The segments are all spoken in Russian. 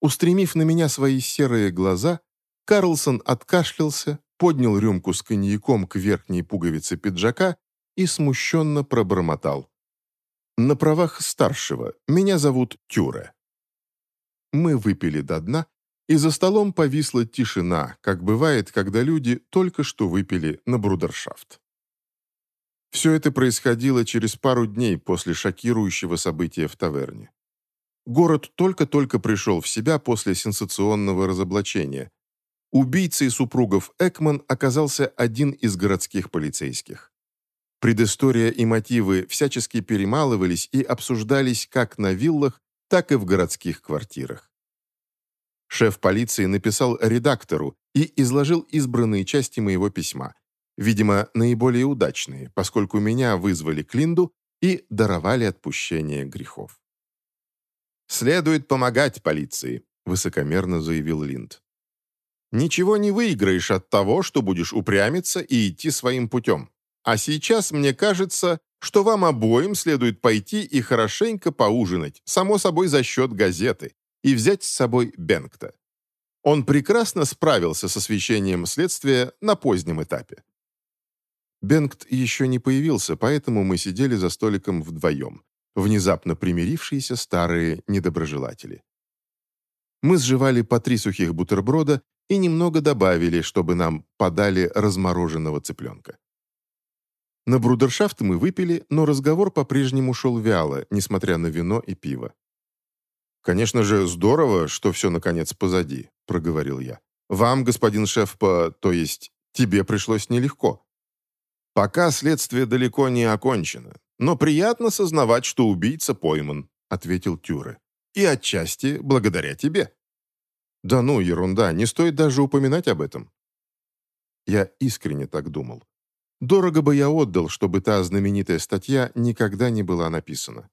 Устремив на меня свои серые глаза, Карлсон откашлялся, поднял рюмку с коньяком к верхней пуговице пиджака и смущенно пробормотал. «На правах старшего. Меня зовут Тюре». Мы выпили до дна, и за столом повисла тишина, как бывает, когда люди только что выпили на брудершафт. Все это происходило через пару дней после шокирующего события в таверне. Город только-только пришел в себя после сенсационного разоблачения. Убийцей супругов Экман оказался один из городских полицейских. Предыстория и мотивы всячески перемалывались и обсуждались как на виллах, так и в городских квартирах. Шеф полиции написал редактору и изложил избранные части моего письма, видимо, наиболее удачные, поскольку меня вызвали к Линду и даровали отпущение грехов. «Следует помогать полиции», — высокомерно заявил Линд. «Ничего не выиграешь от того, что будешь упрямиться и идти своим путем. А сейчас мне кажется, что вам обоим следует пойти и хорошенько поужинать, само собой за счет газеты, и взять с собой Бенгта. Он прекрасно справился с освещением следствия на позднем этапе. Бенгт еще не появился, поэтому мы сидели за столиком вдвоем, внезапно примирившиеся старые недоброжелатели. Мы сживали по три сухих бутерброда и немного добавили, чтобы нам подали размороженного цыпленка. На брудершафт мы выпили, но разговор по-прежнему шел вяло, несмотря на вино и пиво. «Конечно же, здорово, что все, наконец, позади», — проговорил я. «Вам, господин шеф, по... то есть тебе пришлось нелегко. Пока следствие далеко не окончено, но приятно сознавать, что убийца пойман», — ответил Тюре. «И отчасти благодаря тебе». «Да ну, ерунда, не стоит даже упоминать об этом». Я искренне так думал. Дорого бы я отдал, чтобы та знаменитая статья никогда не была написана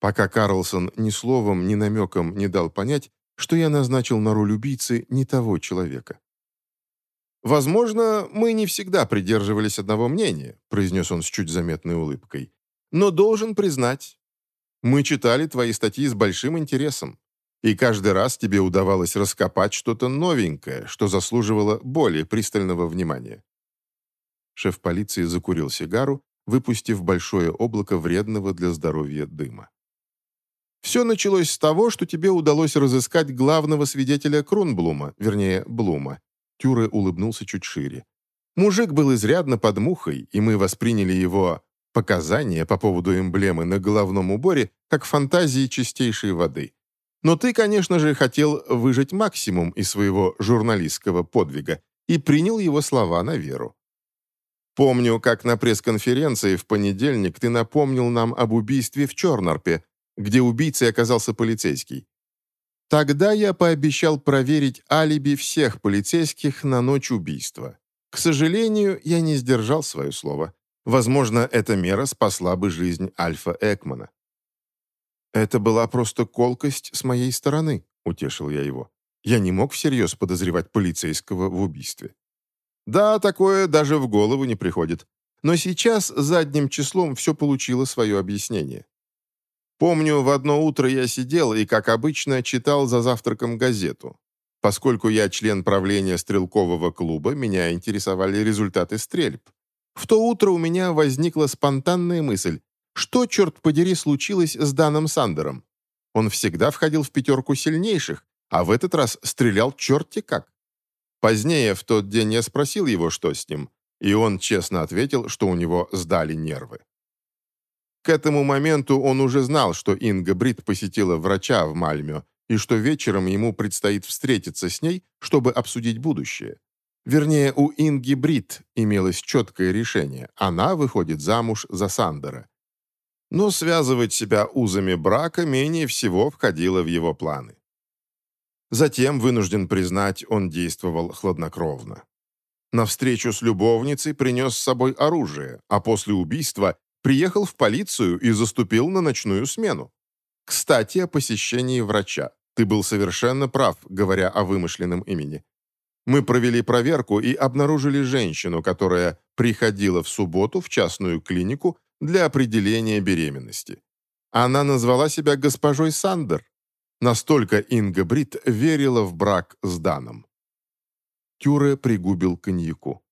пока Карлсон ни словом, ни намеком не дал понять, что я назначил на роль убийцы не того человека. «Возможно, мы не всегда придерживались одного мнения», произнес он с чуть заметной улыбкой. «Но должен признать, мы читали твои статьи с большим интересом, и каждый раз тебе удавалось раскопать что-то новенькое, что заслуживало более пристального внимания». Шеф полиции закурил сигару, выпустив большое облако вредного для здоровья дыма. Все началось с того, что тебе удалось разыскать главного свидетеля Крунблума, вернее, Блума. Тюре улыбнулся чуть шире. Мужик был изрядно под мухой, и мы восприняли его показания по поводу эмблемы на головном уборе как фантазии чистейшей воды. Но ты, конечно же, хотел выжать максимум из своего журналистского подвига и принял его слова на веру. Помню, как на пресс-конференции в понедельник ты напомнил нам об убийстве в Чернорпе, где убийцей оказался полицейский. Тогда я пообещал проверить алиби всех полицейских на ночь убийства. К сожалению, я не сдержал свое слово. Возможно, эта мера спасла бы жизнь Альфа Экмана. «Это была просто колкость с моей стороны», — утешил я его. «Я не мог всерьез подозревать полицейского в убийстве». «Да, такое даже в голову не приходит. Но сейчас задним числом все получило свое объяснение. Помню, в одно утро я сидел и, как обычно, читал за завтраком газету. Поскольку я член правления стрелкового клуба, меня интересовали результаты стрельб. В то утро у меня возникла спонтанная мысль, что, черт подери, случилось с Даном Сандером? Он всегда входил в пятерку сильнейших, а в этот раз стрелял черти как. Позднее, в тот день, я спросил его, что с ним, и он честно ответил, что у него сдали нервы. К этому моменту он уже знал, что Инга Брит посетила врача в Мальме и что вечером ему предстоит встретиться с ней, чтобы обсудить будущее. Вернее, у Инги Брит имелось четкое решение. Она выходит замуж за Сандера. Но связывать себя узами брака менее всего входило в его планы. Затем, вынужден признать, он действовал хладнокровно. На встречу с любовницей принес с собой оружие, а после убийства Приехал в полицию и заступил на ночную смену. Кстати, о посещении врача. Ты был совершенно прав, говоря о вымышленном имени. Мы провели проверку и обнаружили женщину, которая приходила в субботу в частную клинику для определения беременности. Она назвала себя госпожой Сандер. Настолько Инга Брит верила в брак с Даном. Тюре пригубил коньяку.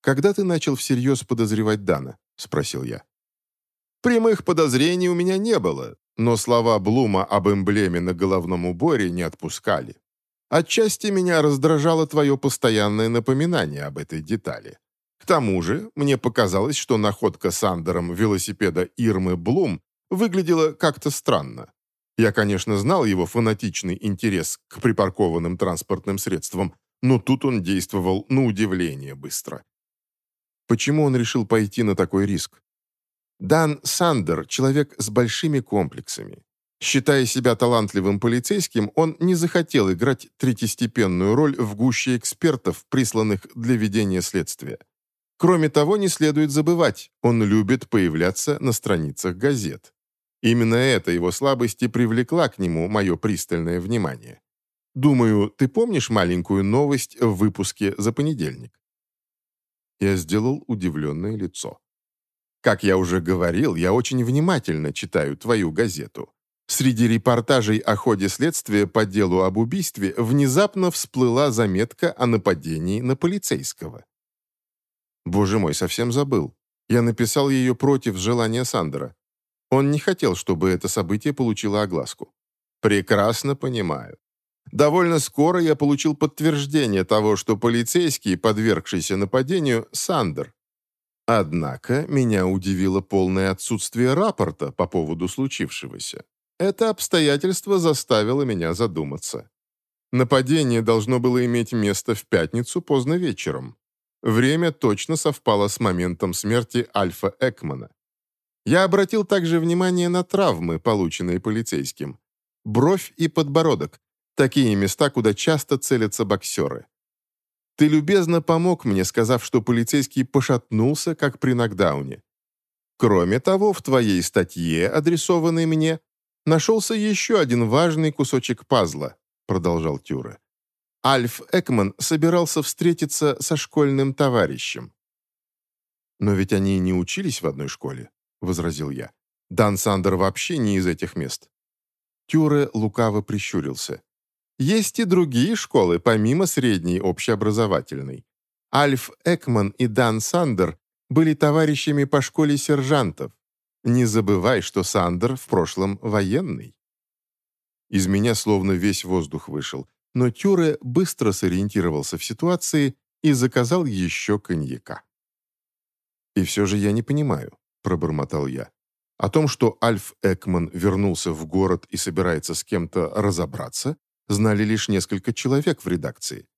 «Когда ты начал всерьез подозревать Дана?» – спросил я. «Прямых подозрений у меня не было, но слова Блума об эмблеме на головном уборе не отпускали. Отчасти меня раздражало твое постоянное напоминание об этой детали. К тому же, мне показалось, что находка Сандером велосипеда Ирмы Блум выглядела как-то странно. Я, конечно, знал его фанатичный интерес к припаркованным транспортным средствам, но тут он действовал на удивление быстро. Почему он решил пойти на такой риск? Дан Сандер – человек с большими комплексами. Считая себя талантливым полицейским, он не захотел играть третьестепенную роль в гуще экспертов, присланных для ведения следствия. Кроме того, не следует забывать, он любит появляться на страницах газет. Именно эта его слабость и привлекла к нему мое пристальное внимание. Думаю, ты помнишь маленькую новость в выпуске за понедельник? Я сделал удивленное лицо. Как я уже говорил, я очень внимательно читаю твою газету. Среди репортажей о ходе следствия по делу об убийстве внезапно всплыла заметка о нападении на полицейского. Боже мой, совсем забыл. Я написал ее против желания Сандера. Он не хотел, чтобы это событие получило огласку. Прекрасно понимаю. Довольно скоро я получил подтверждение того, что полицейский, подвергшийся нападению, Сандер. Однако меня удивило полное отсутствие рапорта по поводу случившегося. Это обстоятельство заставило меня задуматься. Нападение должно было иметь место в пятницу поздно вечером. Время точно совпало с моментом смерти Альфа Экмана. Я обратил также внимание на травмы, полученные полицейским. Бровь и подбородок – такие места, куда часто целятся боксеры. Ты любезно помог мне, сказав, что полицейский пошатнулся, как при нокдауне. Кроме того, в твоей статье, адресованной мне, нашелся еще один важный кусочек пазла, продолжал Тюре. Альф Экман собирался встретиться со школьным товарищем. «Но ведь они не учились в одной школе», — возразил я. «Дан Сандер вообще не из этих мест». Тюре лукаво прищурился. «Есть и другие школы, помимо средней общеобразовательной. Альф Экман и Дан Сандер были товарищами по школе сержантов. Не забывай, что Сандер в прошлом военный». Из меня словно весь воздух вышел но Тюре быстро сориентировался в ситуации и заказал еще коньяка. «И все же я не понимаю», — пробормотал я. «О том, что Альф Экман вернулся в город и собирается с кем-то разобраться, знали лишь несколько человек в редакции».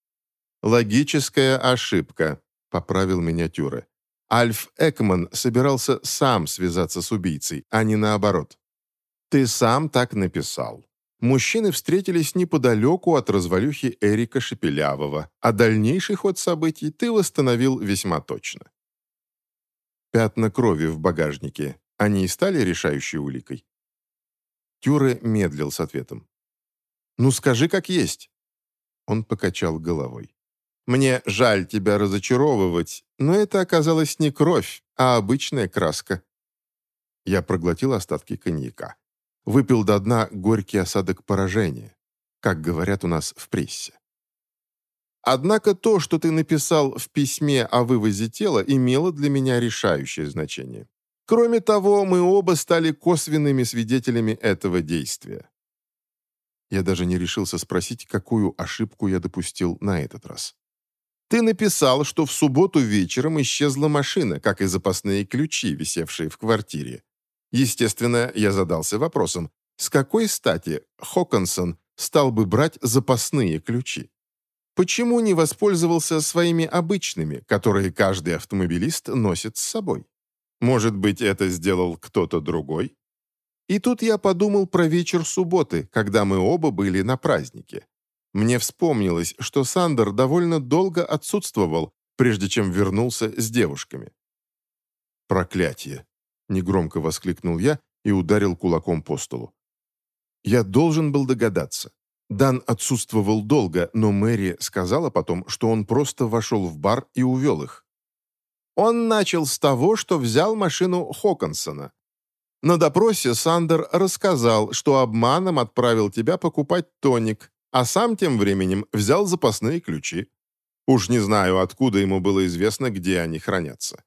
«Логическая ошибка», — поправил меня Тюре. Альф Экман собирался сам связаться с убийцей, а не наоборот. «Ты сам так написал мужчины встретились неподалеку от развалюхи Эрика Шепелявого, а дальнейший ход событий ты восстановил весьма точно. Пятна крови в багажнике, они и стали решающей уликой? Тюре медлил с ответом. «Ну скажи, как есть». Он покачал головой. «Мне жаль тебя разочаровывать, но это оказалось не кровь, а обычная краска». Я проглотил остатки коньяка. Выпил до дна горький осадок поражения, как говорят у нас в прессе. Однако то, что ты написал в письме о вывозе тела, имело для меня решающее значение. Кроме того, мы оба стали косвенными свидетелями этого действия. Я даже не решился спросить, какую ошибку я допустил на этот раз. Ты написал, что в субботу вечером исчезла машина, как и запасные ключи, висевшие в квартире. Естественно, я задался вопросом, с какой стати Хоконсон стал бы брать запасные ключи? Почему не воспользовался своими обычными, которые каждый автомобилист носит с собой? Может быть, это сделал кто-то другой? И тут я подумал про вечер субботы, когда мы оба были на празднике. Мне вспомнилось, что Сандер довольно долго отсутствовал, прежде чем вернулся с девушками. Проклятие негромко воскликнул я и ударил кулаком по столу. Я должен был догадаться. Дан отсутствовал долго, но Мэри сказала потом, что он просто вошел в бар и увел их. Он начал с того, что взял машину Хоконсона. На допросе Сандер рассказал, что обманом отправил тебя покупать тоник, а сам тем временем взял запасные ключи. Уж не знаю, откуда ему было известно, где они хранятся.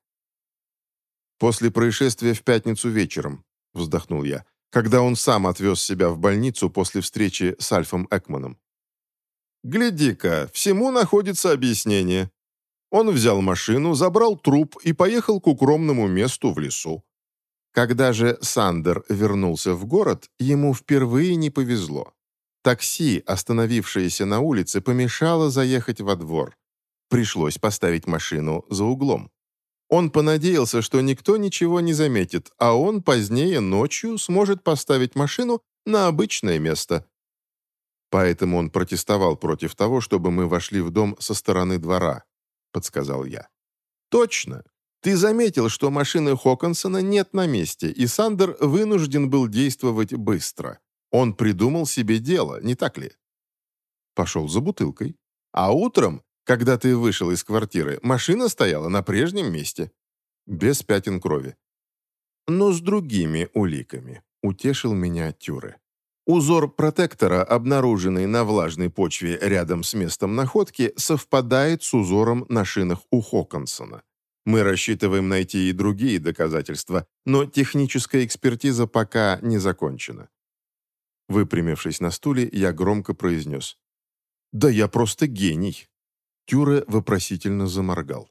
«После происшествия в пятницу вечером», — вздохнул я, когда он сам отвез себя в больницу после встречи с Альфом Экманом. «Гляди-ка, всему находится объяснение». Он взял машину, забрал труп и поехал к укромному месту в лесу. Когда же Сандер вернулся в город, ему впервые не повезло. Такси, остановившееся на улице, помешало заехать во двор. Пришлось поставить машину за углом. Он понадеялся, что никто ничего не заметит, а он позднее ночью сможет поставить машину на обычное место. Поэтому он протестовал против того, чтобы мы вошли в дом со стороны двора, подсказал я. Точно. Ты заметил, что машины Хоконсона нет на месте, и Сандер вынужден был действовать быстро. Он придумал себе дело, не так ли? Пошел за бутылкой. А утром, когда ты вышел из квартиры, машина стояла на прежнем месте. Без пятен крови. Но с другими уликами. Утешил меня Тюре. Узор протектора, обнаруженный на влажной почве рядом с местом находки, совпадает с узором на шинах у Хоконсона. Мы рассчитываем найти и другие доказательства, но техническая экспертиза пока не закончена. Выпрямившись на стуле, я громко произнес. «Да я просто гений!» Тюре вопросительно заморгал.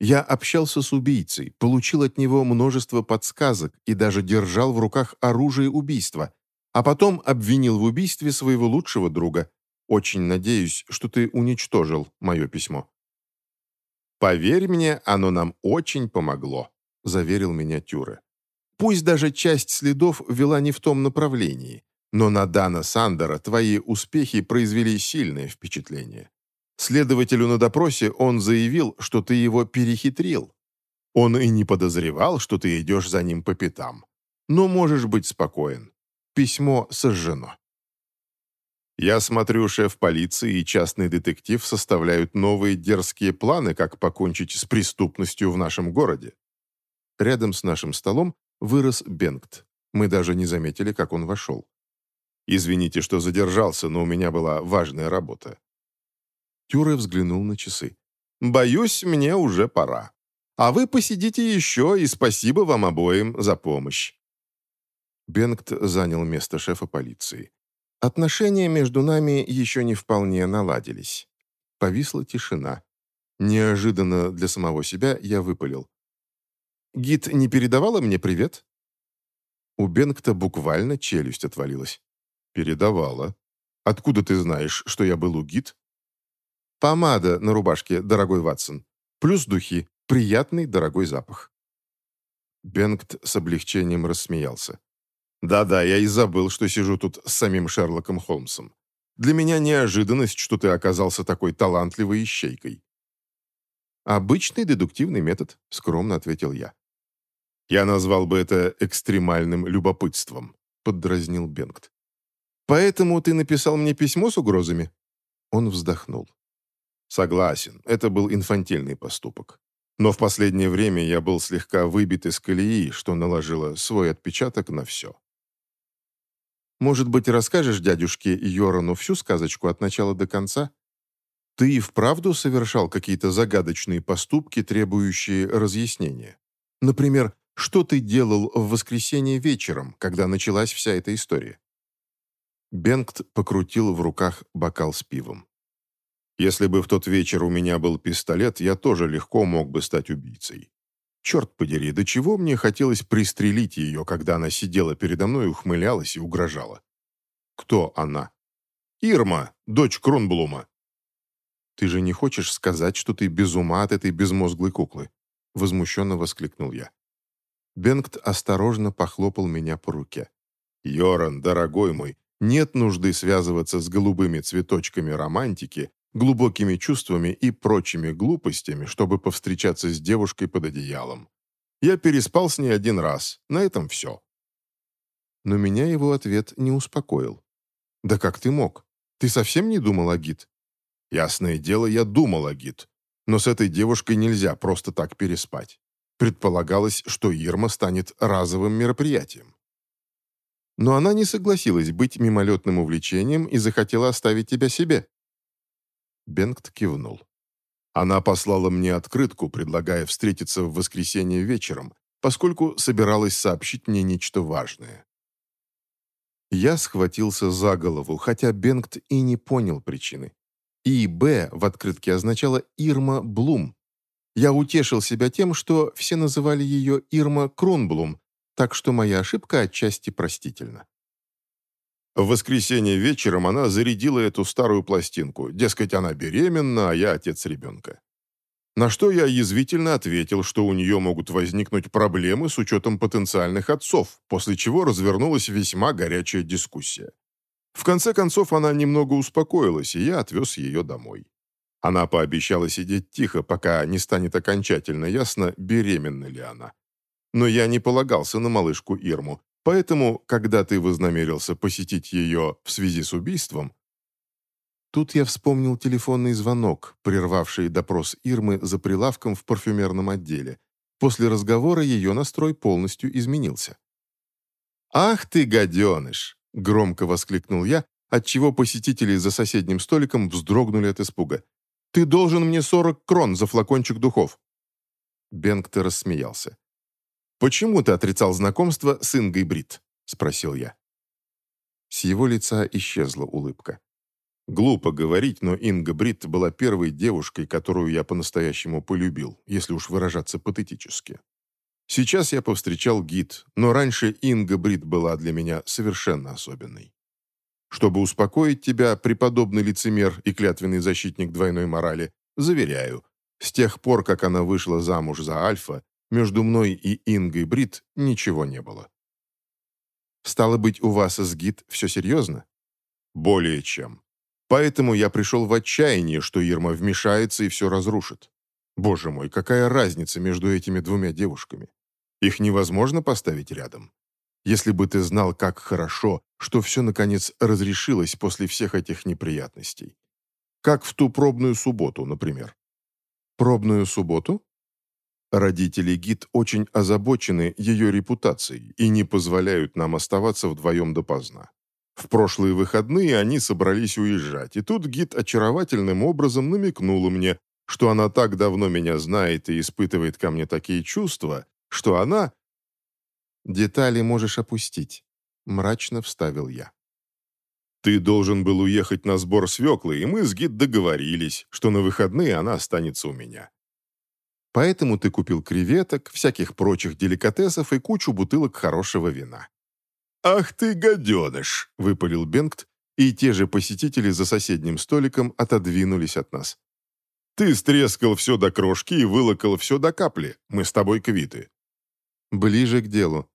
Я общался с убийцей, получил от него множество подсказок и даже держал в руках оружие убийства, а потом обвинил в убийстве своего лучшего друга. Очень надеюсь, что ты уничтожил мое письмо. «Поверь мне, оно нам очень помогло», — заверил меня Тюре. «Пусть даже часть следов вела не в том направлении, но на Дана Сандера твои успехи произвели сильное впечатление. Следователю на допросе он заявил, что ты его перехитрил. Он и не подозревал, что ты идешь за ним по пятам. Но можешь быть спокоен. Письмо сожжено. Я смотрю, шеф полиции и частный детектив составляют новые дерзкие планы, как покончить с преступностью в нашем городе. Рядом с нашим столом вырос Бенгт. Мы даже не заметили, как он вошел. Извините, что задержался, но у меня была важная работа». Тюре взглянул на часы. «Боюсь, мне уже пора. А вы посидите еще, и спасибо вам обоим за помощь». Бенгт занял место шефа полиции. Отношения между нами еще не вполне наладились. Повисла тишина. Неожиданно для самого себя я выпалил. «Гид не передавала мне привет?» У Бенгта буквально челюсть отвалилась. «Передавала. Откуда ты знаешь, что я был у гид?» «Помада на рубашке, дорогой Ватсон. Плюс духи. Приятный, дорогой запах». Бенгт с облегчением рассмеялся. «Да-да, я и забыл, что сижу тут с самим Шерлоком Холмсом. Для меня неожиданность, что ты оказался такой талантливой ищейкой». «Обычный дедуктивный метод», — скромно ответил я. «Я назвал бы это экстремальным любопытством», — поддразнил Бенгт. Поэтому ты написал мне письмо с угрозами?» Он вздохнул. «Согласен, это был инфантильный поступок. Но в последнее время я был слегка выбит из колеи, что наложило свой отпечаток на все. Может быть, расскажешь дядюшке Йорану всю сказочку от начала до конца? Ты и вправду совершал какие-то загадочные поступки, требующие разъяснения? Например, что ты делал в воскресенье вечером, когда началась вся эта история? Бенгт покрутил в руках бокал с пивом. «Если бы в тот вечер у меня был пистолет, я тоже легко мог бы стать убийцей. Черт подери, до чего мне хотелось пристрелить ее, когда она сидела передо мной, ухмылялась и угрожала. Кто она? Ирма, дочь Кронблума. Ты же не хочешь сказать, что ты без ума от этой безмозглой куклы? Возмущенно воскликнул я. Бенгт осторожно похлопал меня по руке. «Йоран, дорогой мой, нет нужды связываться с голубыми цветочками романтики, глубокими чувствами и прочими глупостями, чтобы повстречаться с девушкой под одеялом. Я переспал с ней один раз, на этом все. Но меня его ответ не успокоил. «Да как ты мог? Ты совсем не думал о гид?» «Ясное дело, я думал о гид. Но с этой девушкой нельзя просто так переспать. Предполагалось, что Ирма станет разовым мероприятием. Но она не согласилась быть мимолетным увлечением и захотела оставить тебя себе. Бенгт кивнул. Она послала мне открытку, предлагая встретиться в воскресенье вечером, поскольку собиралась сообщить мне нечто важное. Я схватился за голову, хотя Бенгт и не понял причины. И-Б в открытке означало «Ирма Блум». Я утешил себя тем, что все называли ее Ирма Кронблум, так что моя ошибка отчасти простительна. В воскресенье вечером она зарядила эту старую пластинку, дескать, она беременна, а я отец ребенка. На что я язвительно ответил, что у нее могут возникнуть проблемы с учетом потенциальных отцов, после чего развернулась весьма горячая дискуссия. В конце концов, она немного успокоилась, и я отвез ее домой. Она пообещала сидеть тихо, пока не станет окончательно ясно, беременна ли она. Но я не полагался на малышку Ирму, поэтому, когда ты вознамерился посетить ее в связи с убийством, Тут я вспомнил телефонный звонок, прервавший допрос Ирмы за прилавком в парфюмерном отделе. После разговора ее настрой полностью изменился. «Ах ты, гаденыш!» — громко воскликнул я, отчего посетители за соседним столиком вздрогнули от испуга. «Ты должен мне 40 крон за флакончик духов!» Бенгте рассмеялся. «Почему ты отрицал знакомство с Ингой Брит?» — спросил я. С его лица исчезла улыбка. Глупо говорить, но Инга Бритт была первой девушкой, которую я по-настоящему полюбил, если уж выражаться патетически. Сейчас я повстречал гид, но раньше Инга Бритт была для меня совершенно особенной. Чтобы успокоить тебя, преподобный лицемер и клятвенный защитник двойной морали, заверяю, с тех пор, как она вышла замуж за Альфа, между мной и Ингой Брит ничего не было. Стало быть, у вас с гид все серьезно? Более чем. Поэтому я пришел в отчаяние, что Ирма вмешается и все разрушит. Боже мой, какая разница между этими двумя девушками? Их невозможно поставить рядом. Если бы ты знал, как хорошо, что все, наконец, разрешилось после всех этих неприятностей. Как в ту пробную субботу, например. Пробную субботу? Родители Гид очень озабочены ее репутацией и не позволяют нам оставаться вдвоем допоздна. В прошлые выходные они собрались уезжать, и тут гид очаровательным образом намекнула мне, что она так давно меня знает и испытывает ко мне такие чувства, что она... «Детали можешь опустить», — мрачно вставил я. «Ты должен был уехать на сбор свеклы, и мы с гид договорились, что на выходные она останется у меня. Поэтому ты купил креветок, всяких прочих деликатесов и кучу бутылок хорошего вина. «Ах ты, гаденыш!» — выпалил Бенгт, и те же посетители за соседним столиком отодвинулись от нас. «Ты стрескал все до крошки и вылокал все до капли. Мы с тобой квиты». «Ближе к делу».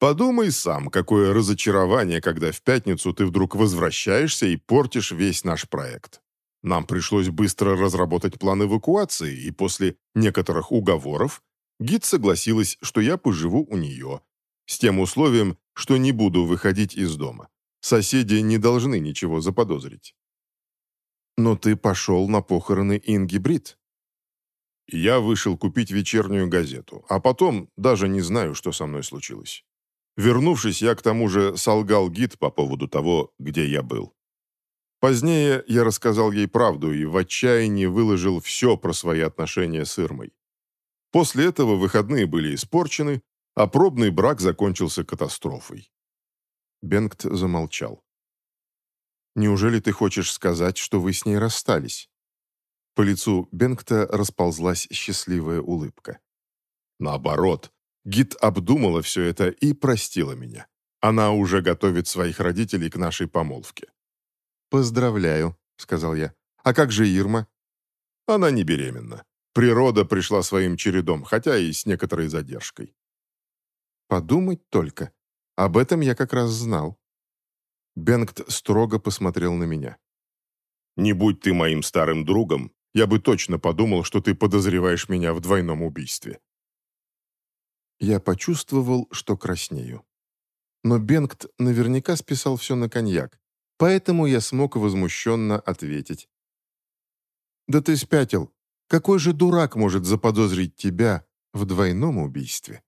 «Подумай сам, какое разочарование, когда в пятницу ты вдруг возвращаешься и портишь весь наш проект. Нам пришлось быстро разработать план эвакуации, и после некоторых уговоров гид согласилась, что я поживу у нее, с тем условием, что не буду выходить из дома. Соседи не должны ничего заподозрить. Но ты пошел на похороны Инги Брит. Я вышел купить вечернюю газету, а потом даже не знаю, что со мной случилось. Вернувшись, я к тому же солгал гид по поводу того, где я был. Позднее я рассказал ей правду и в отчаянии выложил все про свои отношения с Ирмой. После этого выходные были испорчены, а пробный брак закончился катастрофой. Бенгт замолчал. «Неужели ты хочешь сказать, что вы с ней расстались?» По лицу Бенгта расползлась счастливая улыбка. «Наоборот, Гид обдумала все это и простила меня. Она уже готовит своих родителей к нашей помолвке». «Поздравляю», — сказал я. «А как же Ирма?» «Она не беременна. Природа пришла своим чередом, хотя и с некоторой задержкой. Подумать только. Об этом я как раз знал. Бенгт строго посмотрел на меня. «Не будь ты моим старым другом, я бы точно подумал, что ты подозреваешь меня в двойном убийстве». Я почувствовал, что краснею. Но Бенгт наверняка списал все на коньяк, поэтому я смог возмущенно ответить. «Да ты спятил. Какой же дурак может заподозрить тебя, в двойном убийстве.